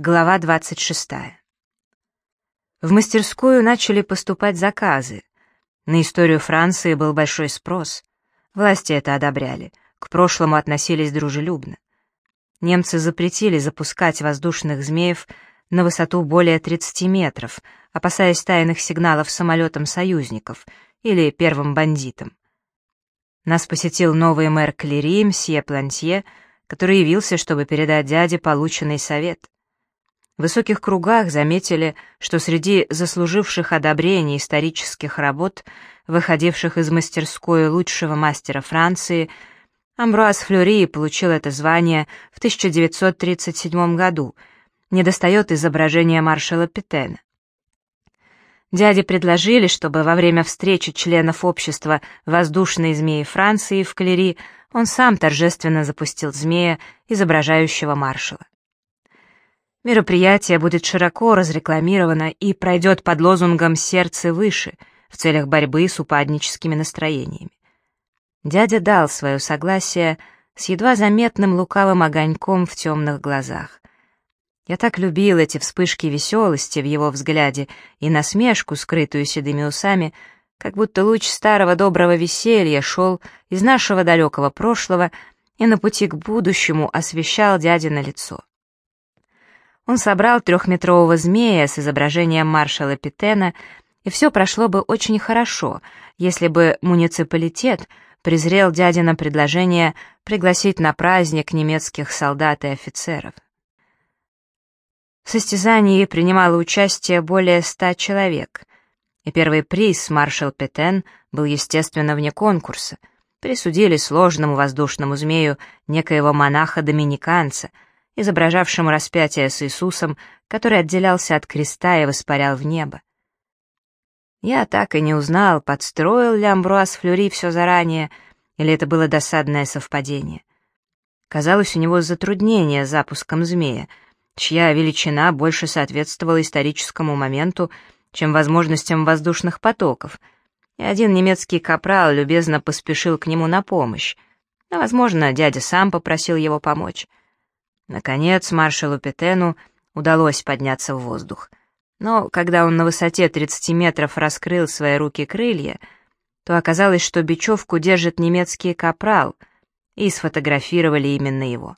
Глава 26. В мастерскую начали поступать заказы. На историю Франции был большой спрос. Власти это одобряли, к прошлому относились дружелюбно. Немцы запретили запускать воздушных змеев на высоту более 30 метров, опасаясь тайных сигналов самолетам союзников или первым бандитам. Нас посетил новый мэр Клери, мсье Плантье, который явился, чтобы передать дяде полученный совет — в высоких кругах заметили, что среди заслуживших одобрения исторических работ, выходивших из мастерской лучшего мастера Франции, Амбруаз Флюри получил это звание в 1937 году, недостает изображения маршала Петена. Дяде предложили, чтобы во время встречи членов общества «Воздушные змеи Франции» в Клери он сам торжественно запустил змея, изображающего маршала. Мероприятие будет широко разрекламировано и пройдет под лозунгом «Сердце выше» в целях борьбы с упадническими настроениями. Дядя дал свое согласие с едва заметным лукавым огоньком в темных глазах. Я так любил эти вспышки веселости в его взгляде и насмешку, скрытую седыми усами, как будто луч старого доброго веселья шел из нашего далекого прошлого и на пути к будущему освещал дядя лицо. Он собрал трехметрового змея с изображением маршала Питена, и все прошло бы очень хорошо, если бы муниципалитет презрел дядина предложение пригласить на праздник немецких солдат и офицеров. В состязании принимало участие более ста человек, и первый приз маршал Петен был, естественно, вне конкурса. Присудили сложному воздушному змею некоего монаха-доминиканца — изображавшему распятие с Иисусом, который отделялся от креста и воспарял в небо. Я так и не узнал, подстроил ли Амбруаз Флюри все заранее, или это было досадное совпадение. Казалось, у него затруднение с запуском змея, чья величина больше соответствовала историческому моменту, чем возможностям воздушных потоков, и один немецкий капрал любезно поспешил к нему на помощь, а, возможно, дядя сам попросил его помочь. Наконец маршалу Петену удалось подняться в воздух. Но когда он на высоте 30 метров раскрыл свои руки-крылья, то оказалось, что бечевку держит немецкий капрал, и сфотографировали именно его.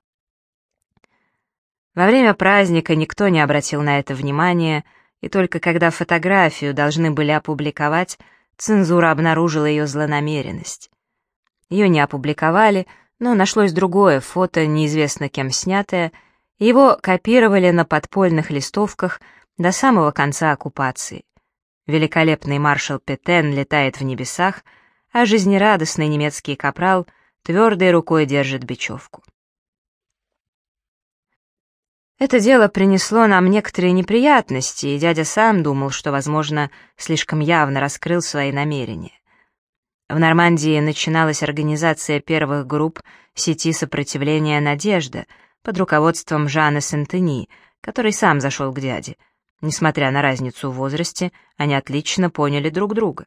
Во время праздника никто не обратил на это внимания, и только когда фотографию должны были опубликовать, цензура обнаружила ее злонамеренность. Ее не опубликовали, но нашлось другое фото, неизвестно кем снятое, его копировали на подпольных листовках до самого конца оккупации. Великолепный маршал Петен летает в небесах, а жизнерадостный немецкий капрал твердой рукой держит бечевку. Это дело принесло нам некоторые неприятности, и дядя сам думал, что, возможно, слишком явно раскрыл свои намерения. В Нормандии начиналась организация первых групп сети сопротивления «Надежда» под руководством Жана Сентени, который сам зашел к дяде. Несмотря на разницу в возрасте, они отлично поняли друг друга.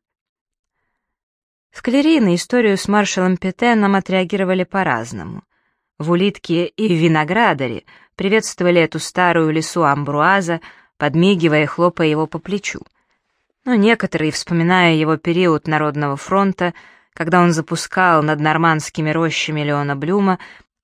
В Клери на историю с маршалом Петеном отреагировали по-разному. В Улитке и в Виноградаре приветствовали эту старую лесу Амбруаза, подмигивая и хлопая его по плечу но некоторые, вспоминая его период Народного фронта, когда он запускал над нормандскими рощами Леона Блюма,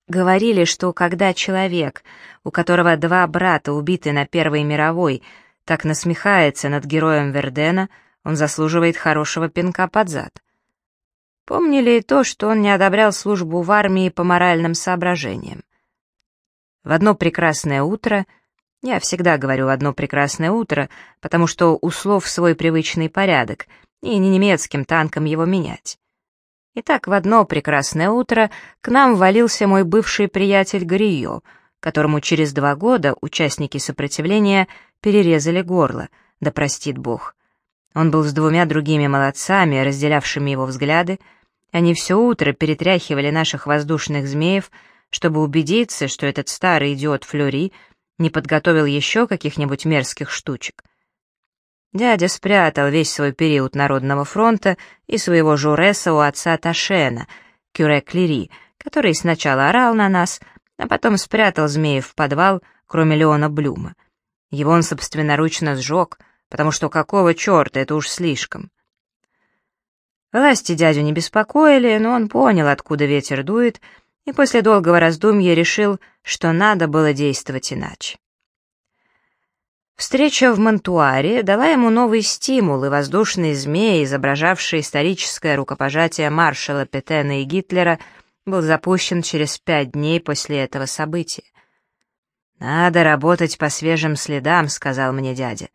говорили, что когда человек, у которого два брата убиты на Первой мировой, так насмехается над героем Вердена, он заслуживает хорошего пинка под зад. Помнили и то, что он не одобрял службу в армии по моральным соображениям. В одно прекрасное утро — я всегда говорю «одно прекрасное утро», потому что у слов свой привычный порядок, и не немецким танком его менять. Итак, в одно прекрасное утро к нам валился мой бывший приятель Грио, которому через два года участники сопротивления перерезали горло, да простит Бог. Он был с двумя другими молодцами, разделявшими его взгляды, они все утро перетряхивали наших воздушных змеев, чтобы убедиться, что этот старый идиот Флюри — не подготовил еще каких-нибудь мерзких штучек. Дядя спрятал весь свой период Народного фронта и своего журеса у отца Ташена, Кюре Клери, который сначала орал на нас, а потом спрятал змеев в подвал, кроме Леона Блюма. Его он собственноручно сжег, потому что какого черта, это уж слишком. Власти дядю не беспокоили, но он понял, откуда ветер дует, и после долгого раздумья решил, что надо было действовать иначе. Встреча в Монтуаре дала ему новый стимул, и воздушный змей, изображавший историческое рукопожатие маршала Петена и Гитлера, был запущен через пять дней после этого события. «Надо работать по свежим следам», — сказал мне дядя.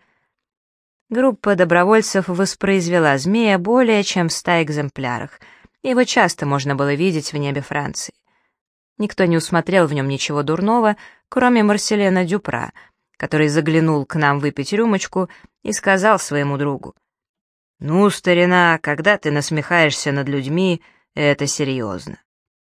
Группа добровольцев воспроизвела змея более чем в ста экземплярах. Его часто можно было видеть в небе Франции. Никто не усмотрел в нем ничего дурного, кроме Марселена Дюпра — который заглянул к нам выпить рюмочку и сказал своему другу. «Ну, старина, когда ты насмехаешься над людьми, это серьезно».